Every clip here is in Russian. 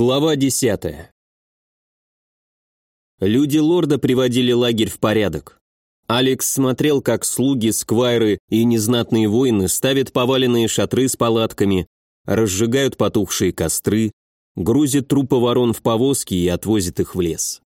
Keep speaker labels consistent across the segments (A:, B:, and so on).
A: Глава 10. Люди лорда приводили лагерь в порядок. Алекс смотрел, как слуги, сквайры и незнатные воины ставят поваленные шатры с палатками, разжигают потухшие костры, грузят трупы ворон в повозки и отвозят их в лес.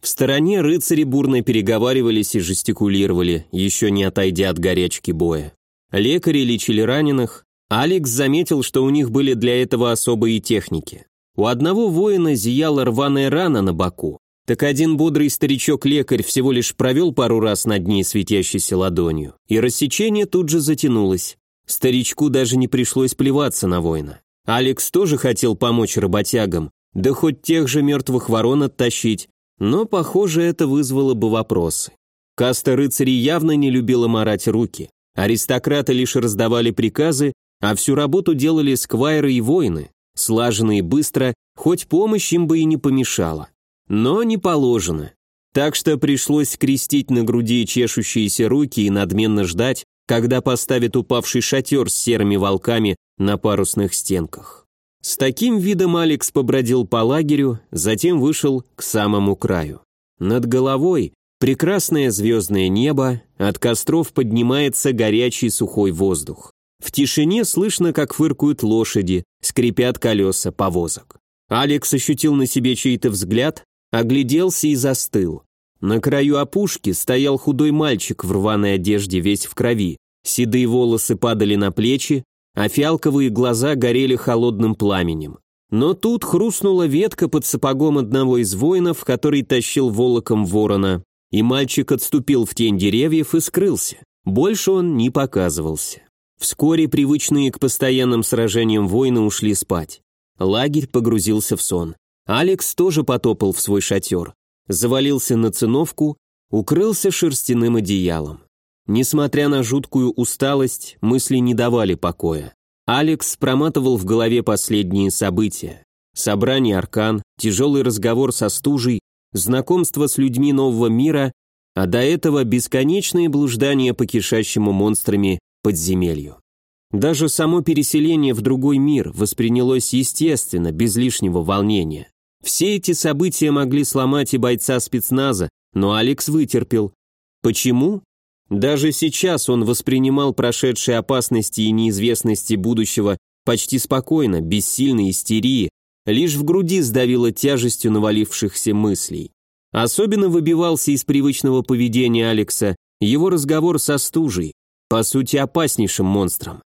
A: В стороне рыцари бурно переговаривались и жестикулировали, еще не отойдя от горячки боя. Лекари лечили раненых, Алекс заметил, что у них были для этого особые техники. У одного воина зияла рваная рана на боку. Так один бодрый старичок-лекарь всего лишь провел пару раз над ней светящейся ладонью, и рассечение тут же затянулось. Старичку даже не пришлось плеваться на воина. Алекс тоже хотел помочь работягам, да хоть тех же мертвых ворон оттащить, но, похоже, это вызвало бы вопросы. Каста рыцарей явно не любила марать руки. Аристократы лишь раздавали приказы, а всю работу делали сквайры и воины. Слаженно и быстро, хоть помощь им бы и не помешала. Но не положено. Так что пришлось крестить на груди чешущиеся руки и надменно ждать, когда поставят упавший шатер с серыми волками на парусных стенках. С таким видом Алекс побродил по лагерю, затем вышел к самому краю. Над головой прекрасное звездное небо, от костров поднимается горячий сухой воздух. В тишине слышно, как фыркают лошади, скрипят колеса повозок. Алекс ощутил на себе чей-то взгляд, огляделся и застыл. На краю опушки стоял худой мальчик в рваной одежде, весь в крови. Седые волосы падали на плечи, а фиалковые глаза горели холодным пламенем. Но тут хрустнула ветка под сапогом одного из воинов, который тащил волоком ворона, и мальчик отступил в тень деревьев и скрылся. Больше он не показывался. Вскоре привычные к постоянным сражениям воины ушли спать. Лагерь погрузился в сон. Алекс тоже потопал в свой шатер. Завалился на циновку, укрылся шерстяным одеялом. Несмотря на жуткую усталость, мысли не давали покоя. Алекс проматывал в голове последние события. Собрание аркан, тяжелый разговор со стужей, знакомство с людьми нового мира, а до этого бесконечные блуждания по кишащему монстрами подземелью. Даже само переселение в другой мир воспринялось естественно, без лишнего волнения. Все эти события могли сломать и бойца спецназа, но Алекс вытерпел. Почему? Даже сейчас он воспринимал прошедшие опасности и неизвестности будущего почти спокойно, без сильной истерии, лишь в груди сдавило тяжестью навалившихся мыслей. Особенно выбивался из привычного поведения Алекса его разговор со стужей, по сути опаснейшим монстром.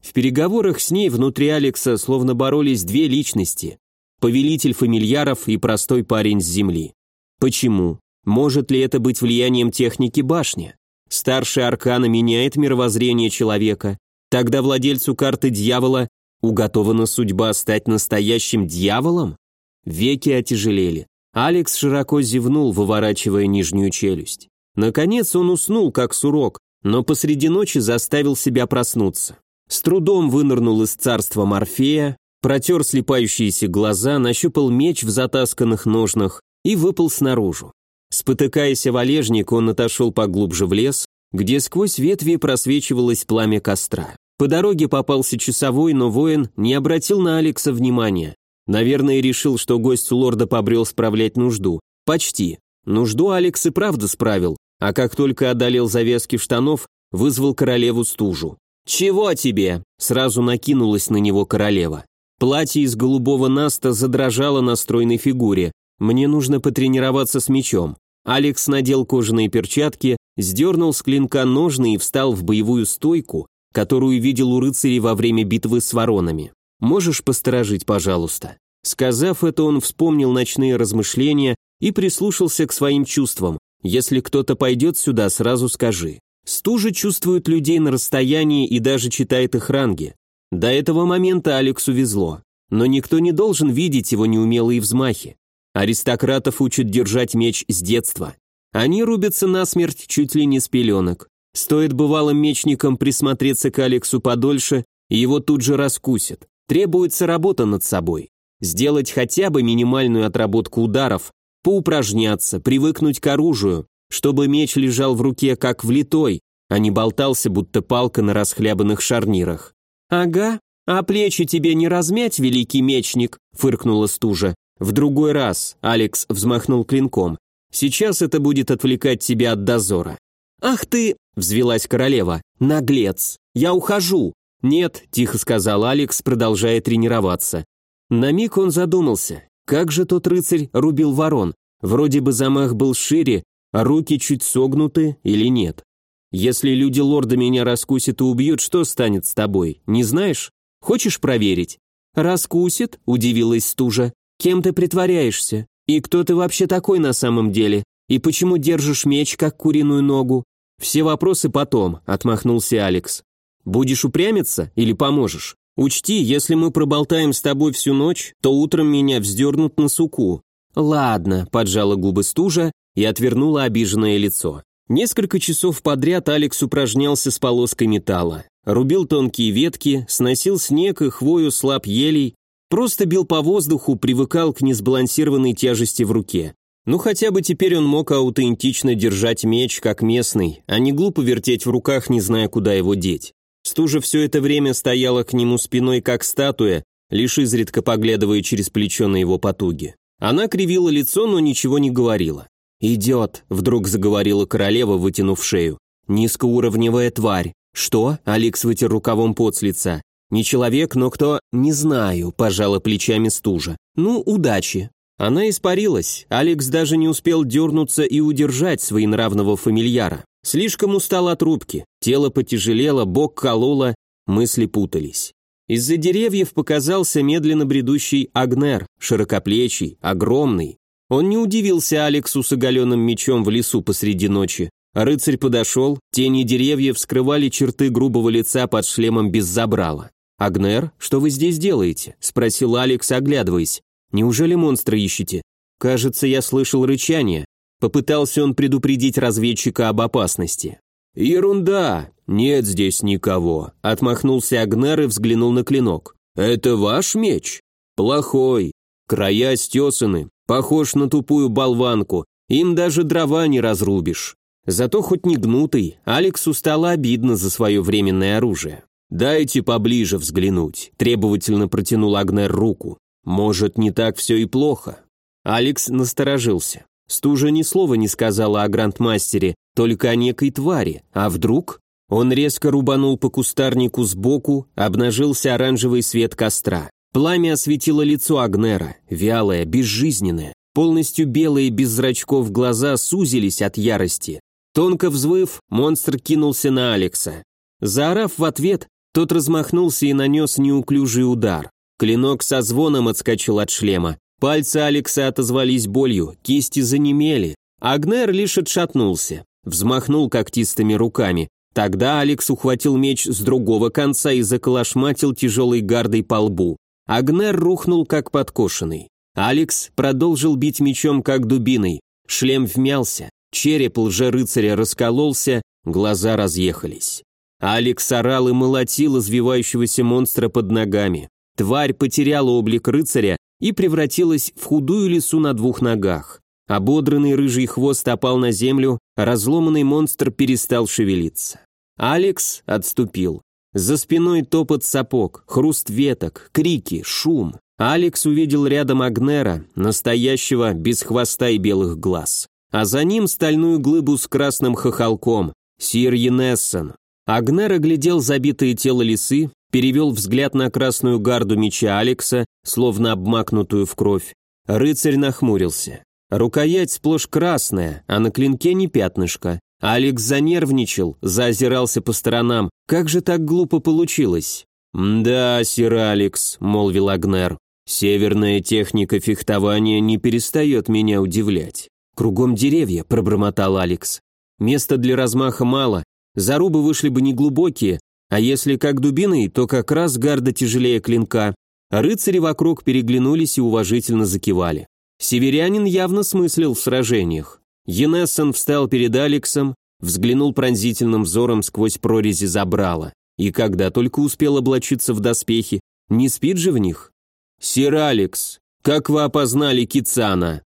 A: В переговорах с ней внутри Алекса словно боролись две личности – повелитель фамильяров и простой парень с земли. Почему? Может ли это быть влиянием техники башни? Старший аркана меняет мировоззрение человека, тогда владельцу карты дьявола уготована судьба стать настоящим дьяволом? Веки отяжелели. Алекс широко зевнул, выворачивая нижнюю челюсть. Наконец он уснул, как сурок, но посреди ночи заставил себя проснуться. С трудом вынырнул из царства Морфея, протер слепающиеся глаза, нащупал меч в затасканных ножнах и выпал снаружи. Спотыкаясь о валежник, он отошел поглубже в лес, где сквозь ветви просвечивалось пламя костра. По дороге попался часовой, но воин не обратил на Алекса внимания. Наверное, решил, что гость лорда побрел справлять нужду. Почти. Нужду Алекс и правда справил, а как только одолел завязки штанов, вызвал королеву стужу. «Чего тебе?» – сразу накинулась на него королева. Платье из голубого наста задрожало на стройной фигуре. «Мне нужно потренироваться с мечом». Алекс надел кожаные перчатки, сдернул с клинка ножны и встал в боевую стойку, которую видел у рыцарей во время битвы с воронами. «Можешь посторожить, пожалуйста?» Сказав это, он вспомнил ночные размышления и прислушался к своим чувствам. Если кто-то пойдет сюда, сразу скажи. Стужа чувствует людей на расстоянии и даже читает их ранги. До этого момента Алексу везло. Но никто не должен видеть его неумелые взмахи. Аристократов учат держать меч с детства. Они рубятся насмерть чуть ли не с пеленок. Стоит бывалым мечникам присмотреться к Алексу подольше, его тут же раскусят. Требуется работа над собой. Сделать хотя бы минимальную отработку ударов, поупражняться, привыкнуть к оружию, чтобы меч лежал в руке как влитой, а не болтался, будто палка на расхлябанных шарнирах. «Ага», «А плечи тебе не размять, великий мечник?» – фыркнула стужа. «В другой раз», – Алекс взмахнул клинком. «Сейчас это будет отвлекать тебя от дозора». «Ах ты!» – взвелась королева. «Наглец! Я ухожу!» «Нет», – тихо сказал Алекс, продолжая тренироваться. На миг он задумался. Как же тот рыцарь рубил ворон? Вроде бы замах был шире, а руки чуть согнуты или нет? Если люди лорда меня раскусят и убьют, что станет с тобой? Не знаешь? Хочешь проверить?» «Раскусит?» – удивилась стужа. «Кем ты притворяешься? И кто ты вообще такой на самом деле? И почему держишь меч, как куриную ногу?» «Все вопросы потом», – отмахнулся Алекс. «Будешь упрямиться или поможешь? Учти, если мы проболтаем с тобой всю ночь, то утром меня вздернут на суку». «Ладно», – поджала губы стужа и отвернула обиженное лицо. Несколько часов подряд Алекс упражнялся с полоской металла. Рубил тонкие ветки, сносил снег и хвою слаб елей, просто бил по воздуху, привыкал к несбалансированной тяжести в руке. Ну хотя бы теперь он мог аутентично держать меч, как местный, а не глупо вертеть в руках, не зная, куда его деть. Стужа все это время стояла к нему спиной, как статуя, лишь изредка поглядывая через плечо на его потуги. Она кривила лицо, но ничего не говорила. «Идет», — вдруг заговорила королева, вытянув шею. «Низкоуровневая тварь. «Что?» – Алекс вытер рукавом пот с лица. «Не человек, но кто?» «Не знаю», – пожала плечами стужа. «Ну, удачи». Она испарилась. Алекс даже не успел дернуться и удержать своенравного фамильяра. Слишком устал от рубки. Тело потяжелело, бок кололо, мысли путались. Из-за деревьев показался медленно бредущий Агнер, широкоплечий, огромный. Он не удивился Алексу с оголенным мечом в лесу посреди ночи. Рыцарь подошел, тени деревьев скрывали черты грубого лица под шлемом без забрала. «Агнер, что вы здесь делаете?» – спросил Алекс, оглядываясь. «Неужели монстра ищете?» «Кажется, я слышал рычание». Попытался он предупредить разведчика об опасности. «Ерунда! Нет здесь никого!» – отмахнулся Агнер и взглянул на клинок. «Это ваш меч?» «Плохой. Края стесаны, похож на тупую болванку, им даже дрова не разрубишь. Зато хоть не гнутый, Алексу стало обидно за свое временное оружие. «Дайте поближе взглянуть», – требовательно протянул Агнер руку. «Может, не так все и плохо?» Алекс насторожился. Стужа ни слова не сказала о грандмастере, только о некой твари. А вдруг? Он резко рубанул по кустарнику сбоку, обнажился оранжевый свет костра. Пламя осветило лицо Агнера, вялое, безжизненное. Полностью белые без зрачков глаза сузились от ярости. Тонко взвыв, монстр кинулся на Алекса. Заорав в ответ, тот размахнулся и нанес неуклюжий удар. Клинок со звоном отскочил от шлема. Пальцы Алекса отозвались болью, кисти занемели. Агнер лишь отшатнулся, взмахнул когтистыми руками. Тогда Алекс ухватил меч с другого конца и заколошматил тяжелой гардой по лбу. Агнер рухнул как подкошенный. Алекс продолжил бить мечом как дубиной. Шлем вмялся. Череп лже-рыцаря раскололся, глаза разъехались. Алекс орал и молотил извивающегося монстра под ногами. Тварь потеряла облик рыцаря и превратилась в худую лису на двух ногах. Ободранный рыжий хвост опал на землю, разломанный монстр перестал шевелиться. Алекс отступил. За спиной топот сапог, хруст веток, крики, шум. Алекс увидел рядом Агнера, настоящего, без хвоста и белых глаз а за ним стальную глыбу с красным хохолком, Сир Енессон. Агнер оглядел забитое тело лисы, перевел взгляд на красную гарду меча Алекса, словно обмакнутую в кровь. Рыцарь нахмурился. Рукоять сплошь красная, а на клинке не пятнышко. Алекс занервничал, заозирался по сторонам. Как же так глупо получилось? «Да, сир Алекс», — молвил Агнер, — «северная техника фехтования не перестает меня удивлять. «Кругом деревья», – пробормотал Алекс. «Места для размаха мало, зарубы вышли бы неглубокие, а если как дубиной, то как раз гарда тяжелее клинка». Рыцари вокруг переглянулись и уважительно закивали. Северянин явно смыслил в сражениях. Енессен встал перед Алексом, взглянул пронзительным взором сквозь прорези забрала. И когда только успел облачиться в доспехи, не спит же в них? «Сир Алекс, как вы опознали Кицана?»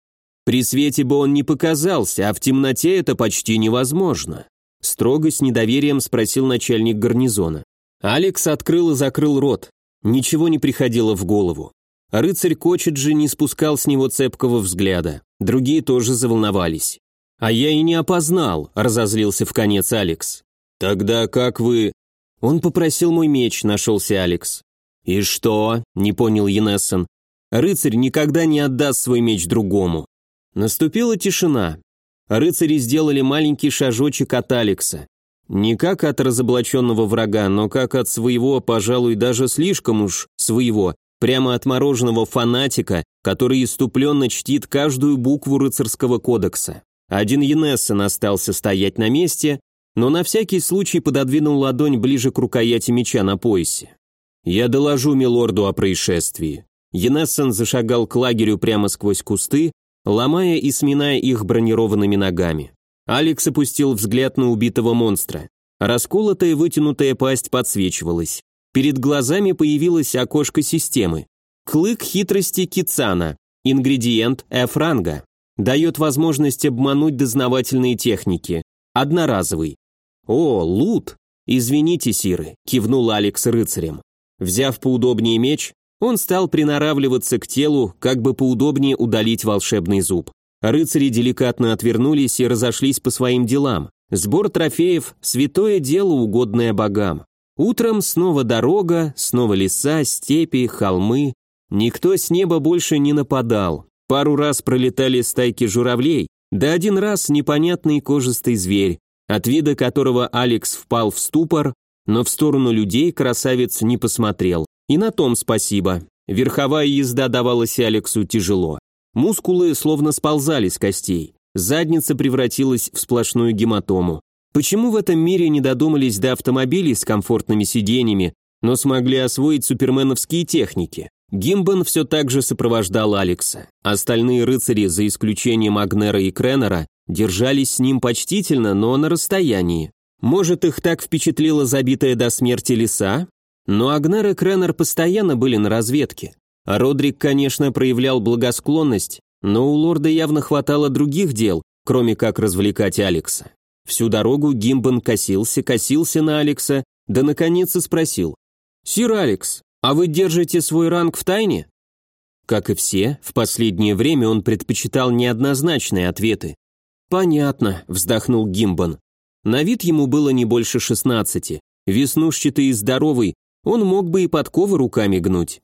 A: При свете бы он не показался, а в темноте это почти невозможно. Строго с недоверием спросил начальник гарнизона. Алекс открыл и закрыл рот. Ничего не приходило в голову. Рыцарь Кочеджи не спускал с него цепкого взгляда. Другие тоже заволновались. «А я и не опознал», — разозлился в конец Алекс. «Тогда как вы...» «Он попросил мой меч», — нашелся Алекс. «И что?» — не понял Енессон. «Рыцарь никогда не отдаст свой меч другому». Наступила тишина. Рыцари сделали маленький шажочек от Алекса. Не как от разоблаченного врага, но как от своего, пожалуй, даже слишком уж своего, прямо отмороженного фанатика, который иступленно чтит каждую букву рыцарского кодекса. Один Енессен остался стоять на месте, но на всякий случай пододвинул ладонь ближе к рукояти меча на поясе. «Я доложу милорду о происшествии». Енессен зашагал к лагерю прямо сквозь кусты, ломая и сминая их бронированными ногами. Алекс опустил взгляд на убитого монстра. Расколотая вытянутая пасть подсвечивалась. Перед глазами появилось окошко системы. Клык хитрости Кицана. Ингредиент F-ранга. Дает возможность обмануть дознавательные техники. Одноразовый. «О, лут!» «Извините, Сиры», – кивнул Алекс рыцарем. Взяв поудобнее меч, он стал приноравливаться к телу, как бы поудобнее удалить волшебный зуб. Рыцари деликатно отвернулись и разошлись по своим делам. Сбор трофеев – святое дело, угодное богам. Утром снова дорога, снова леса, степи, холмы. Никто с неба больше не нападал. Пару раз пролетали стайки журавлей, да один раз непонятный кожистый зверь, от вида которого Алекс впал в ступор, но в сторону людей красавец не посмотрел. И на том спасибо. Верховая езда давалась Алексу тяжело. Мускулы словно сползали с костей. Задница превратилась в сплошную гематому. Почему в этом мире не додумались до автомобилей с комфортными сиденьями, но смогли освоить суперменовские техники? Гимбан все так же сопровождал Алекса. Остальные рыцари, за исключением Агнера и Кренера, держались с ним почтительно, но на расстоянии. Может, их так впечатлила забитая до смерти леса? Но Агнер и Кренер постоянно были на разведке. Родрик, конечно, проявлял благосклонность, но у лорда явно хватало других дел, кроме как развлекать Алекса. Всю дорогу Гимбан косился, косился на Алекса, да наконец и спросил. «Сир Алекс, а вы держите свой ранг в тайне?» Как и все, в последнее время он предпочитал неоднозначные ответы. «Понятно», — вздохнул Гимбан. На вид ему было не больше шестнадцати. Веснушчатый и здоровый, он мог бы и подковы руками гнуть.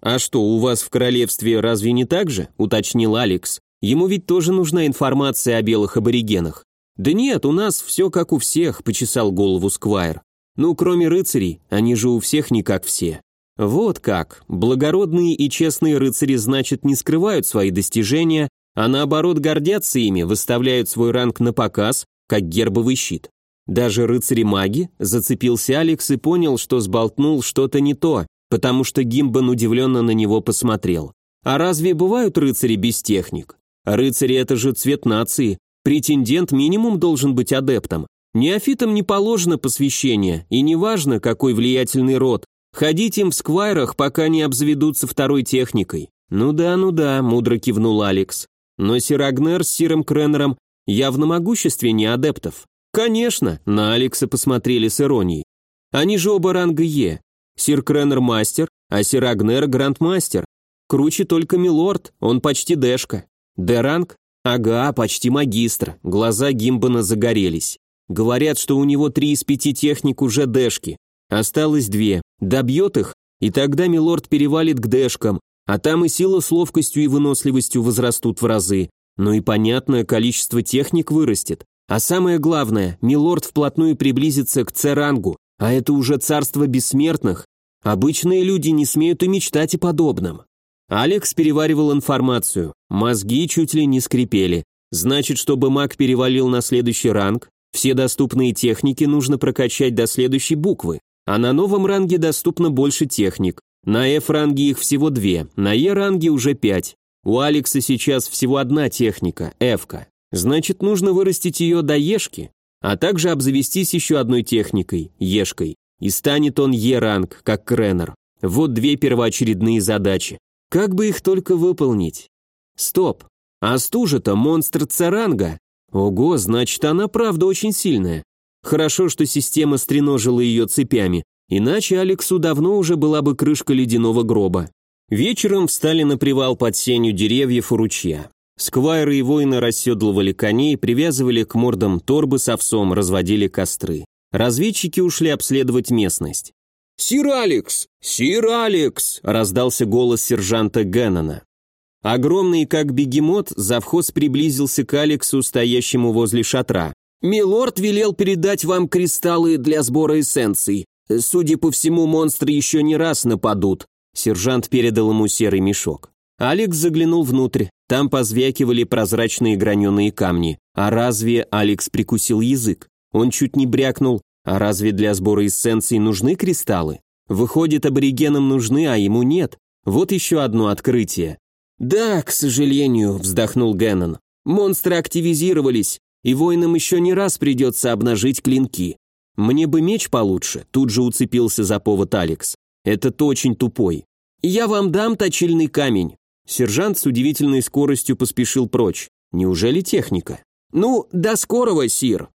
A: «А что, у вас в королевстве разве не так же?» – уточнил Алекс. «Ему ведь тоже нужна информация о белых аборигенах». «Да нет, у нас все как у всех», – почесал голову Сквайр. «Ну, кроме рыцарей, они же у всех не как все». Вот как. Благородные и честные рыцари, значит, не скрывают свои достижения, а наоборот гордятся ими, выставляют свой ранг на показ, как гербовый щит. Даже рыцари-маги, зацепился Алекс и понял, что сболтнул что-то не то, потому что Гимбан удивленно на него посмотрел. А разве бывают рыцари без техник? Рыцари это же цвет нации, претендент минимум должен быть адептом. Неофитам не положено посвящение, и неважно, какой влиятельный род, ходить им в сквайрах, пока не обзаведутся второй техникой. Ну да, ну да, мудро кивнул Алекс. Но Сирагнер с Сиром Креннером явно могущественнее адептов. Конечно, на Алекса посмотрели с иронией. Они же оба ранга Е. Сир Креннер мастер, а сир Агнер грандмастер. Круче только милорд, он почти дэшка. Д-ранг? Ага, почти магистр. Глаза Гимбана загорелись. Говорят, что у него три из пяти техник уже дэшки. Осталось две. Добьет их, и тогда милорд перевалит к дэшкам, а там и сила с ловкостью и выносливостью возрастут в разы. Ну и понятное количество техник вырастет. А самое главное, милорд вплотную приблизится к Церангу, а это уже царство бессмертных. Обычные люди не смеют и мечтать о подобном. Алекс переваривал информацию, мозги чуть ли не скрипели. Значит, чтобы маг перевалил на следующий ранг, все доступные техники нужно прокачать до следующей буквы, а на новом ранге доступно больше техник. На F-ранге их всего две, на E-ранге уже пять. У Алекса сейчас всего одна техника, F-ка. Значит, нужно вырастить ее до ешки, а также обзавестись еще одной техникой, ешкой. И станет он Е-ранг, как Кренер. Вот две первоочередные задачи. Как бы их только выполнить? Стоп. А стужа-то монстр Царанга. Ого, значит, она правда очень сильная. Хорошо, что система стреножила ее цепями. Иначе Алексу давно уже была бы крышка ледяного гроба. Вечером встали на привал под сенью деревьев у ручья. Сквайры и воины расседлывали коней, привязывали к мордам торбы с овсом, разводили костры. Разведчики ушли обследовать местность. «Сир Алекс! Сир Алекс!» – раздался голос сержанта Геннона. Огромный, как бегемот, завхоз приблизился к Алексу, стоящему возле шатра. «Милорд велел передать вам кристаллы для сбора эссенций. Судя по всему, монстры еще не раз нападут». Сержант передал ему серый мешок. Алекс заглянул внутрь. Там позвякивали прозрачные граненые камни. А разве Алекс прикусил язык? Он чуть не брякнул. А разве для сбора эссенций нужны кристаллы? Выходит, аборигенам нужны, а ему нет. Вот еще одно открытие. «Да, к сожалению», — вздохнул Геннон. «Монстры активизировались, и воинам еще не раз придется обнажить клинки. Мне бы меч получше», — тут же уцепился за повод Алекс. «Этот очень тупой. Я вам дам точильный камень». Сержант с удивительной скоростью поспешил прочь. Неужели техника? «Ну, до скорого, сир!»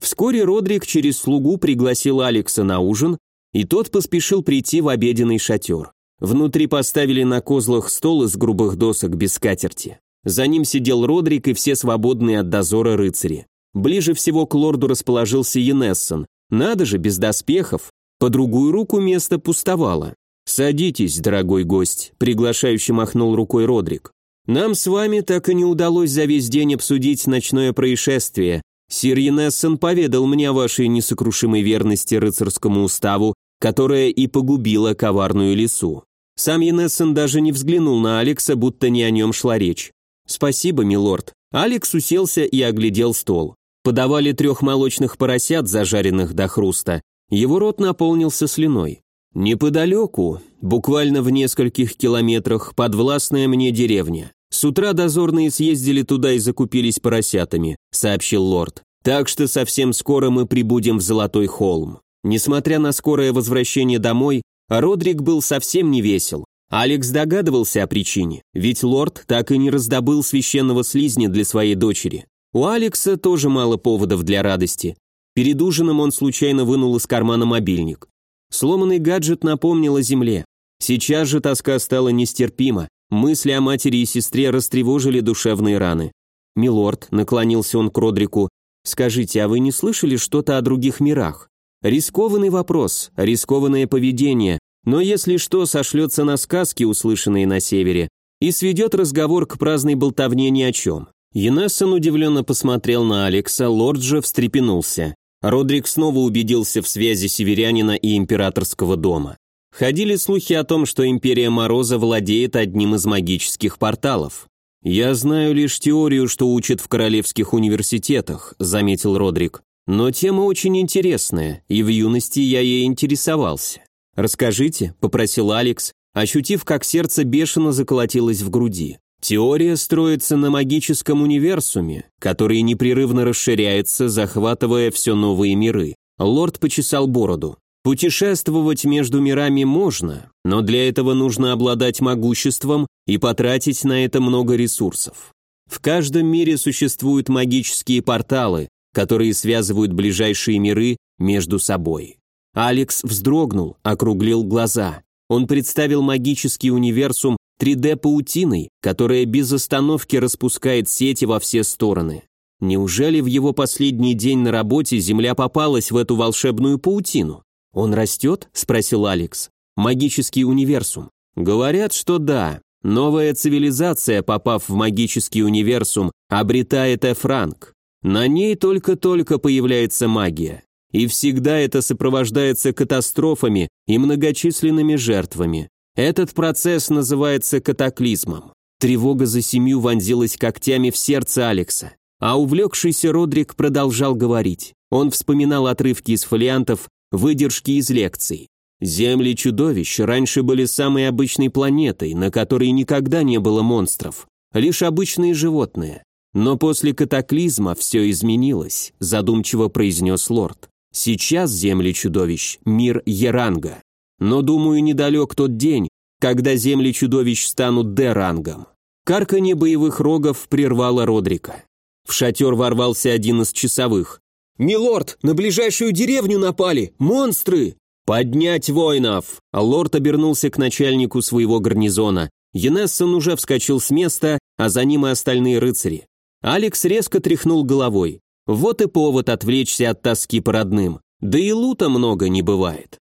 A: Вскоре Родрик через слугу пригласил Алекса на ужин, и тот поспешил прийти в обеденный шатер. Внутри поставили на козлах стол из грубых досок без скатерти. За ним сидел Родрик и все свободные от дозора рыцари. Ближе всего к лорду расположился Енессон. Надо же, без доспехов. По другую руку место пустовало. «Садитесь, дорогой гость», — приглашающе махнул рукой Родрик. «Нам с вами так и не удалось за весь день обсудить ночное происшествие. Сир Енессон поведал мне о вашей несокрушимой верности рыцарскому уставу, которая и погубила коварную лису. Сам Енессон даже не взглянул на Алекса, будто не о нем шла речь. «Спасибо, милорд». Алекс уселся и оглядел стол. Подавали трех молочных поросят, зажаренных до хруста. Его рот наполнился слюной. Неподалеку, буквально в нескольких километрах, подвластная мне деревня. С утра дозорные съездили туда и закупились поросятами, сообщил лорд. Так что совсем скоро мы прибудем в Золотой холм. Несмотря на скорое возвращение домой, Родрик был совсем не весел. Алекс догадывался о причине, ведь лорд так и не раздобыл священного слизня для своей дочери. У Алекса тоже мало поводов для радости. Перед ужином он случайно вынул из кармана мобильник. Сломанный гаджет напомнил о земле. Сейчас же тоска стала нестерпима. Мысли о матери и сестре растревожили душевные раны. «Милорд», — наклонился он к Родрику, — «скажите, а вы не слышали что-то о других мирах?» Рискованный вопрос, рискованное поведение, но если что, сошлется на сказки, услышанные на севере, и сведет разговор к праздной болтовне ни о чем. Енессон удивленно посмотрел на Алекса, лорд же встрепенулся. Родрик снова убедился в связи северянина и императорского дома. Ходили слухи о том, что Империя Мороза владеет одним из магических порталов. «Я знаю лишь теорию, что учат в королевских университетах», — заметил Родрик. Но тема очень интересная, и в юности я ей интересовался. «Расскажите», — попросил Алекс, ощутив, как сердце бешено заколотилось в груди. Теория строится на магическом универсуме, который непрерывно расширяется, захватывая все новые миры. Лорд почесал бороду. Путешествовать между мирами можно, но для этого нужно обладать могуществом и потратить на это много ресурсов. В каждом мире существуют магические порталы, которые связывают ближайшие миры между собой. Алекс вздрогнул, округлил глаза. Он представил магический универсум 3D-паутиной, которая без остановки распускает сети во все стороны. Неужели в его последний день на работе Земля попалась в эту волшебную паутину? «Он растет?» – спросил Алекс. «Магический универсум». Говорят, что да. Новая цивилизация, попав в магический универсум, обретает Эфранк. На ней только-только появляется магия. И всегда это сопровождается катастрофами и многочисленными жертвами. Этот процесс называется катаклизмом. Тревога за семью вонзилась когтями в сердце Алекса. А увлекшийся Родрик продолжал говорить. Он вспоминал отрывки из фолиантов, выдержки из лекций. Земли чудовищ раньше были самой обычной планетой, на которой никогда не было монстров, лишь обычные животные. Но после катаклизма все изменилось, задумчиво произнес лорд. Сейчас земли чудовищ – мир Еранга. Но, думаю, недалек тот день, когда земли чудовищ станут Д-рангом. Карканье боевых рогов прервало Родрика. В шатер ворвался один из часовых. «Милорд, на ближайшую деревню напали! Монстры!» «Поднять воинов!» Лорд обернулся к начальнику своего гарнизона. Енессон уже вскочил с места, а за ним и остальные рыцари. Алекс резко тряхнул головой. Вот и повод отвлечься от тоски по родным. Да и лута много не бывает.